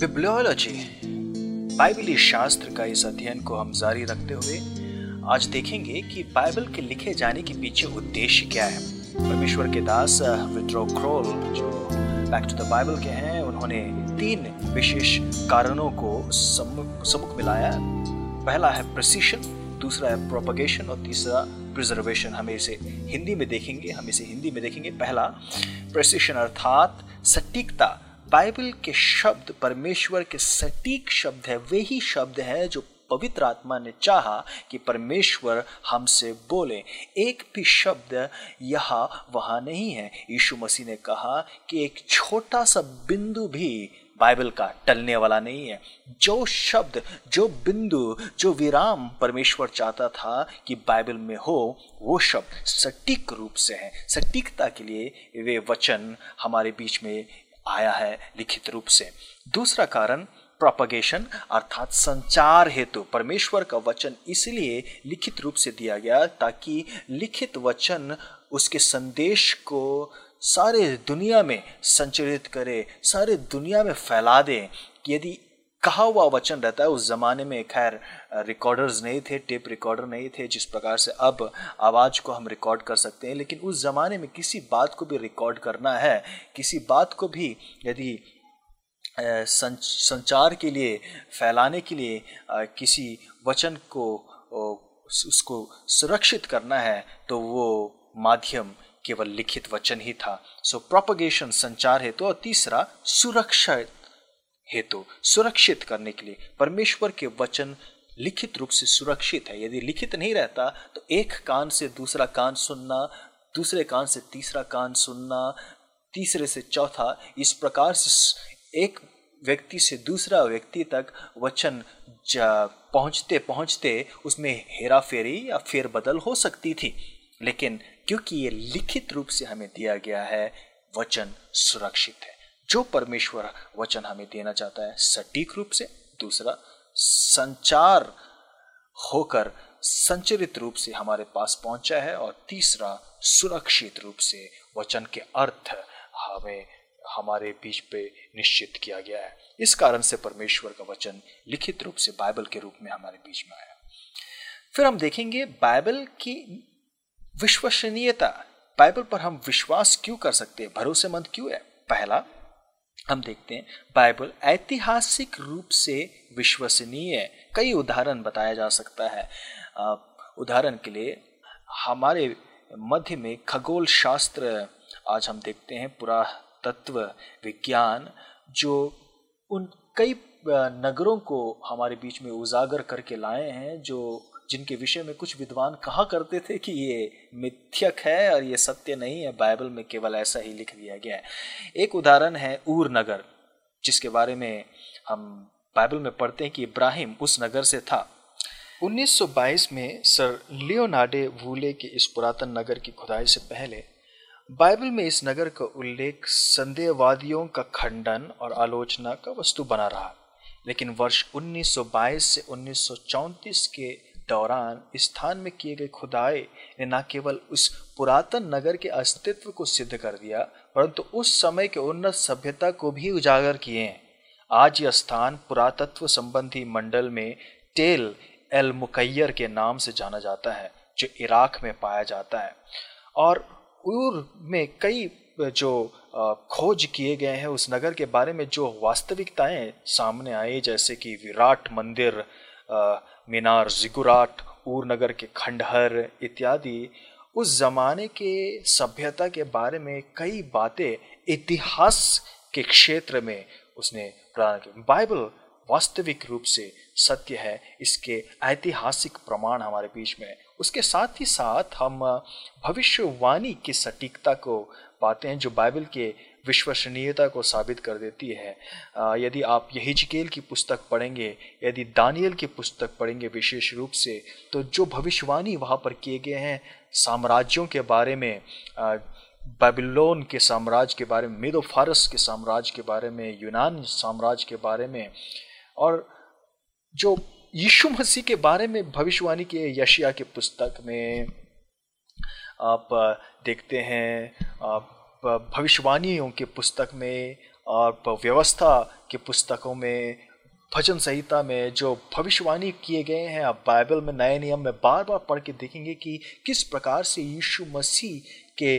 बिब्लियोलॉजी बाइबली शास्त्र का इस अध्ययन को हम जारी रखते हुए आज देखेंगे कि बाइबल के लिखे जाने के पीछे उद्देश्य क्या है। परमेश्वर के दास विड्रो क्रोल, जो बैक टू द बाइबल के हैं, उन्होंने तीन विशेष कारणों को सम्मुख मिलाया। पहला है प्रेसिशन दूसरा है प्रोपगेशन और तीसरा प्रिजर्वेशन हमें इसे हिंदी में देखेंगे, हम इसे हिंदी में देखेंगे। पहला प्रेसिशन अर्थात सटीकता बाइबल के शब्द परमेश्वर के सटीक शब्द है, वे ही शब्द है जो पवित्र आत्मा ने चाहा कि परमेश्वर हमसे बोले। एक भी शब्द यहाँ वहाँ नहीं है। यीशु मसीह ने कहा कि एक छोटा सा बिंदु भी बाइबल का टलने वाला नहीं है। जो शब्द, जो बिंदु, जो विराम परमेश्वर चाहता था कि बाइबल में हो, वो शब्द सटीक रूप से है। सटीकता के लिए वे वचन हमारे बीच में आया है लिखित रूप से। दूसरा कारण प्रोपगेशन अर्थात संचार हेतु। परमेश्वर का वचन इसलिए लिखित रूप से दिया गया ताकि लिखित वचन उसके संदेश को सारे दुनिया में संचरित करे, सारे दुनिया में फैला दे। यदि कहा हुआ वचन रहता है, उस जमाने में खैर रिकॉर्डर्स नहीं थे टेप रिकॉर्डर नहीं थे, जिस प्रकार से अब आवाज़ को हम रिकॉर्ड कर सकते हैं, लेकिन उस ज़माने में किसी बात को भी रिकॉर्ड करना है, किसी बात को भी यदि संचार के लिए, फैलाने के लिए किसी वचन को उसको सुरक्षित करना है तो वो माध्यम केवल लिखित वचन ही था। सो प्रोपगेशन संचार हेतु तो और तीसरा सुरक्षा हेतु सुरक्षित करने के लिए। परमेश्वर के वचन लिखित रूप से सुरक्षित है। यदि लिखित नहीं रहता तो एक कान से दूसरा कान सुनना, दूसरे कान से तीसरा कान सुनना, तीसरे से चौथा, इस प्रकार से एक व्यक्ति से दूसरा व्यक्ति तक वचन पहुँचते पहुँचते उसमें हेरा फेरी या फेरबदल हो सकती थी। लेकिन क्योंकि ये लिखित रूप से हमें दिया गया है, वचन सुरक्षित है। जो परमेश्वर वचन हमें देना चाहता है, सटीक रूप से। दूसरा, संचार होकर संचरित रूप से हमारे पास पहुँचा है और तीसरा, सुरक्षित रूप से वचन के अर्थ हमें, हमारे बीच पे निश्चित किया गया है। इस कारण से परमेश्वर का वचन लिखित रूप से बाइबल के रूप में हमारे बीच में आया। फिर हम देखेंगे बाइबल की विश्वसनीयता। बाइबल पर हम विश्वास क्यों कर सकते हैं? भरोसेमंद क्यों है? पहला हम देखते हैं, बाइबल ऐतिहासिक रूप से विश्वसनीय है। कई उदाहरण बताया जा सकता है। उदाहरण के लिए, हमारे मध्य में खगोल शास्त्र आज हम देखते हैं पूरा तत्व विज्ञान, जो उन कई नगरों को हमारे बीच में उजागर करके लाए हैं, जो जिनके विषय में कुछ विद्वान कहा करते थे कि ये मिथ्यक है और ये सत्य नहीं है, बाइबल में केवल ऐसा ही लिख दिया गया है। एक उदाहरण है ऊर नगर, जिसके बारे में हम बाइबल में पढ़ते हैं कि इब्राहिम उस नगर से था। 1922 में सर लियोनाडे वूले के इस पुरातन नगर की खुदाई से पहले, बाइबल में इस नगर का उल्लेख संदेहवादियों का खंडन और आलोचना का वस्तु बना रहा। लेकिन वर्ष 1922 से 1934 के दौरान स्थान में किए गए खुदाए ने न केवल उस पुरातन नगर के अस्तित्व को सिद्ध कर दिया, परंतु उस समय के उन्नत सभ्यता को भी उजागर किए हैं। आज यह स्थान पुरातत्व संबंधी मंडल में टेल एल मुकैयर के नाम से जाना जाता है, जो इराक में पाया जाता है। और उर में कई जो खोज किए गए हैं उस नगर के बारे में जो वास्तविकताएँ सामने आई, जैसे कि विराट मंदिर मीनार, जिगुराट नगर के खंडहर इत्यादि, उस जमाने के सभ्यता के बारे में कई बातें इतिहास के क्षेत्र में उसने प्रदान की। बाइबल वास्तविक रूप से सत्य है, इसके ऐतिहासिक प्रमाण हमारे बीच में उसके साथ ही साथ हम भविष्यवाणी की सटीकता को पाते हैं, जो बाइबल के विश्वसनीयता को साबित कर देती है। यदि आप यही जिकेल की पुस्तक पढ़ेंगे, यदि दानियल की पुस्तक पढ़ेंगे विशेष रूप से तो जो भविष्यवाणी वहाँ पर किए गए हैं साम्राज्यों के बारे में बेबीलोन के साम्राज्य के बारे में मेदो फारस के साम्राज्य के बारे में, यूनान साम्राज्य के बारे में, और जो यीशु मसीह के बारे में भविष्यवाणी के यशिया के पुस्तक में आप देखते हैं, आप भविष्यवाणियों के पुस्तक में और व्यवस्था के पुस्तकों में, भजन संहिता में जो भविष्यवाणी किए गए हैं, आप बाइबल में नए नियम में बार बार पढ़ के देखेंगे कि किस प्रकार से यीशु मसीह के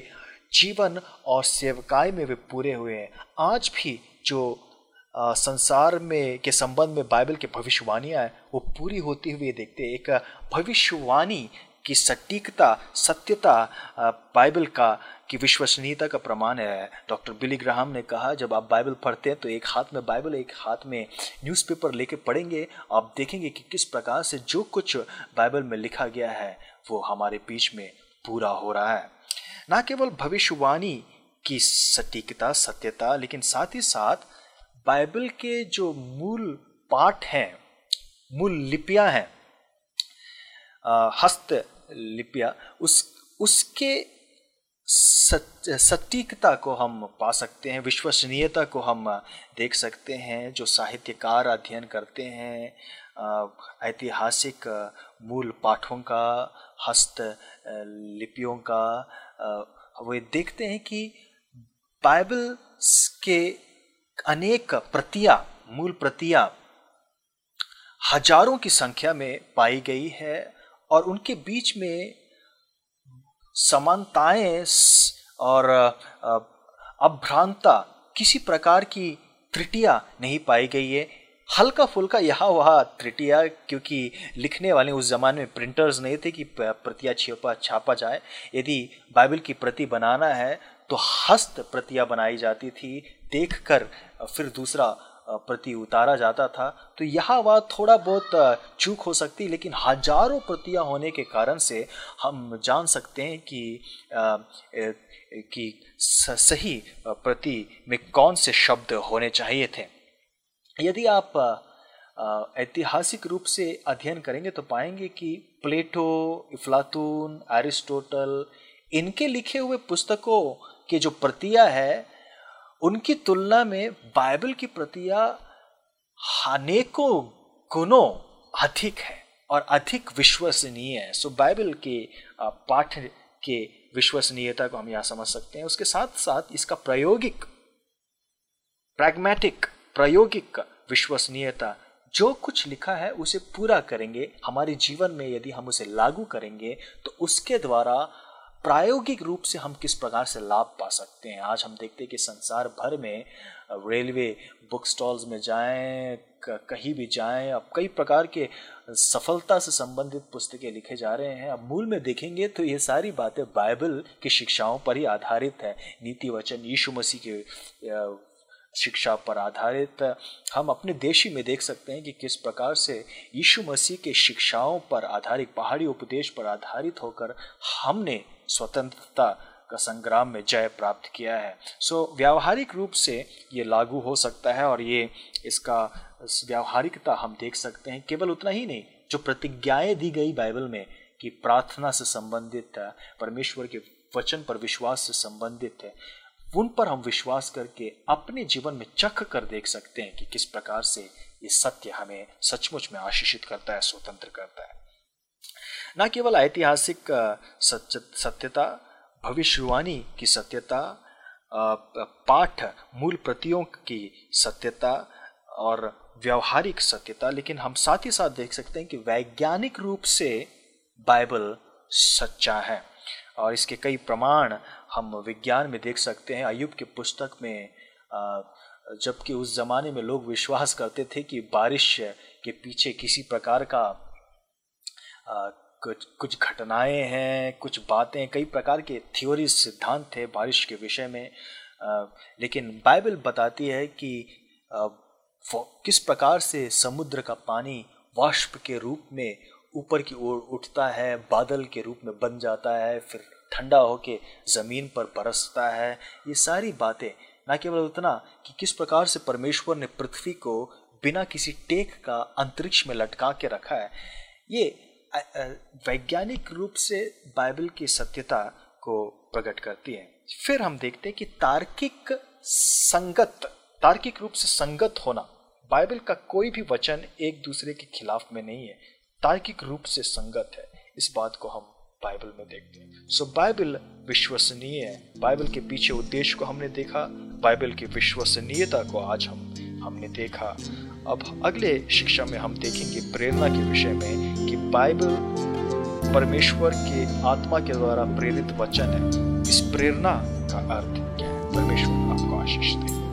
जीवन और सेवकाई में वे पूरे हुए हैं। आज भी जो संसार में के संबंध में बाइबल के भविष्यवाणियाँ हैं, वो पूरी होती हुई देखते हैं। एक भविष्यवाणी की सटीकता, सत्यता बाइबल का, की विश्वसनीयता का प्रमाण है। डॉक्टर बिली ग्राहम ने कहा, जब आप बाइबल पढ़ते हैं तो एक हाथ में बाइबल, एक हाथ में न्यूज़पेपर लेके पढ़ेंगे, आप देखेंगे कि किस प्रकार से जो कुछ बाइबल में लिखा गया है, वो हमारे बीच में पूरा हो रहा है। ना केवल भविष्यवाणी की सटीकता, सत्यता, लेकिन साथ ही साथ बाइबल के जो मूल पाठ हैं, मूल लिपियाँ हैं हस्त लिपिया, उस, उसके सटीकता को हम पा सकते हैं, विश्वसनीयता को हम देख सकते हैं, जो साहित्यकार अध्ययन करते हैं ऐतिहासिक मूल पाठों का, हस्त लिपियों का वे देखते हैं कि बाइबल के अनेक प्रतियाँ, मूल प्रतियाँ, हज़ारों की संख्या में पाई गई है और उनके बीच में समानताएँ और अभ्रांता किसी प्रकार की त्रिटिया नहीं पाई गई है। हल्का फुल्का यहाँ वहाँ त्रिटिया, क्योंकि लिखने वाले उस जमाने में प्रिंटर्स नहीं थे कि प्रतियाँ छापा छापा जाए। यदि बाइबल की प्रति बनाना है तो हस्त प्रतियाँ बनाई जाती थी, देखकर फिर दूसरा प्रति उतारा जाता था। तो यह वह थोड़ा बहुत चूक हो सकती, लेकिन हज़ारों प्रतियाँ होने के कारण से हम जान सकते हैं कि कि सही प्रति में कौन से शब्द होने चाहिए थे। यदि आप ऐतिहासिक रूप से अध्ययन करेंगे तो पाएँगे कि प्लेटो, इफ्लातून, एरिस्टोटल, इनके लिखे हुए पुस्तकों के जो प्रतियाँ है उनकी तुलना में बाइबल की प्रतिया अनेकों गुणों अधिक है और अधिक विश्वसनीय है। सो बाइबल के पाठ के विश्वसनीयता को हम यहाँ समझ सकते हैं। उसके साथ साथ इसका प्रायोगिक प्रैग्मेटिक प्रायोगिक विश्वसनीयता जो कुछ लिखा है उसे पूरा करेंगे। हमारे जीवन में यदि हम उसे लागू करेंगे तो उसके द्वारा प्रायोगिक रूप से हम किस प्रकार से लाभ पा सकते हैं? आज हम देखते हैं कि संसार भर में रेलवे बुक स्टॉल्स में जाएँ कहीं भी जाएँ, अब कई प्रकार के सफलता से संबंधित पुस्तकें लिखे जा रहे हैं। अब मूल में देखेंगे तो ये सारी बातें बाइबल की शिक्षाओं पर ही आधारित है। नीति वचन, यीशु मसीह के शिक्षा पर आधारित हम अपने देश ही में देख सकते हैं कि किस प्रकार से यीशु मसीह के शिक्षाओं पर आधारित, पहाड़ी उपदेश पर आधारित होकर हमने स्वतंत्रता का संग्राम में जय प्राप्त किया है। सो so, व्यावहारिक रूप से ये लागू हो सकता है और ये इसका व्यावहारिकता हम देख सकते हैं। केवल उतना ही नहीं जो प्रतिज्ञाएँ दी गई बाइबल में कि प्रार्थना से संबंधित है परमेश्वर के वचन पर विश्वास से संबंधित है उन पर हम विश्वास करके अपने जीवन में चख कर देख सकते हैं कि किस प्रकार से ये सत्य हमें सचमुच में आशीषित करता है स्वतंत्र करता है। न केवल ऐतिहासिक सत्यता, भविष्यवाणी की सत्यता पाठ मूल प्रतियों की सत्यता और व्यवहारिक सत्यता, लेकिन हम साथ ही साथ देख सकते हैं कि वैज्ञानिक रूप से बाइबल सच्चा है। और इसके कई प्रमाण हम विज्ञान में देख सकते हैं। अयुब के पुस्तक में जबकि उस जमाने में लोग विश्वास करते थे कि बारिश के पीछे किसी प्रकार का कुछ कुछ घटनाएँ हैं कुछ बातें कई प्रकार के थ्योरी सिद्धांत थे बारिश के विषय में। आ, लेकिन बाइबल बताती है कि आ, किस प्रकार से समुद्र का पानी वाष्प के रूप में ऊपर की ओर उठता है बादल के रूप में बन जाता है फिर ठंडा होके ज़मीन पर बरसता है। ये सारी बातें न केवल उतना कि किस प्रकार से परमेश्वर ने पृथ्वी को बिना किसी टेक का अंतरिक्ष में लटका के रखा है ये वैज्ञानिक रूप से बाइबल की सत्यता को प्रकट करती है। फिर हम देखते हैं कि तार्किक संगत, तार्किक रूप से संगत होना, बाइबल का कोई भी वचन एक दूसरे के खिलाफ में नहीं है। तार्किक रूप से संगत है। इस बात को हम बाइबल में देखते हैं। सो बाइबल विश्वसनीय है। बाइबल के पीछे उद्देश्य को हमने देखा। बाइबल की विश्वसनीयता को आज हम हमने देखा। अब अगले शिक्षा में हम देखेंगे प्रेरणा के विषय में कि बाइबल परमेश्वर के आत्मा के द्वारा प्रेरित वचन है। इस प्रेरणा का अर्थ क्या है? परमेश्वर आपको आशीष दे